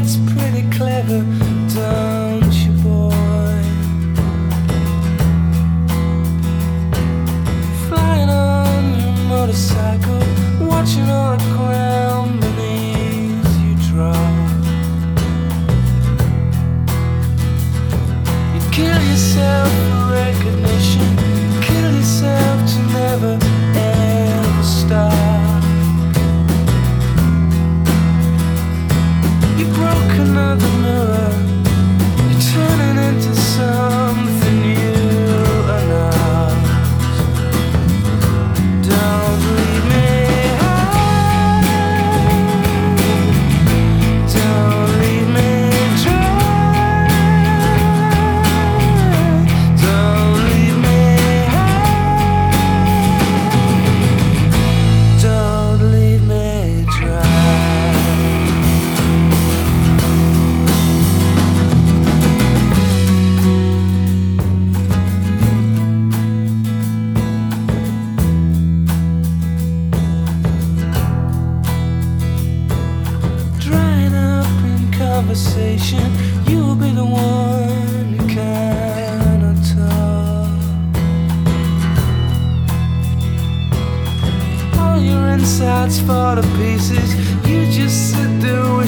that's pretty clever, don't you, boy? Flying on your motorcycle, watching all the ground beneath you drop. You kill yourself for recognition, kill yourself to never. conversation. You'll be the one who cannot talk. All your insides fall to pieces. You just sit there.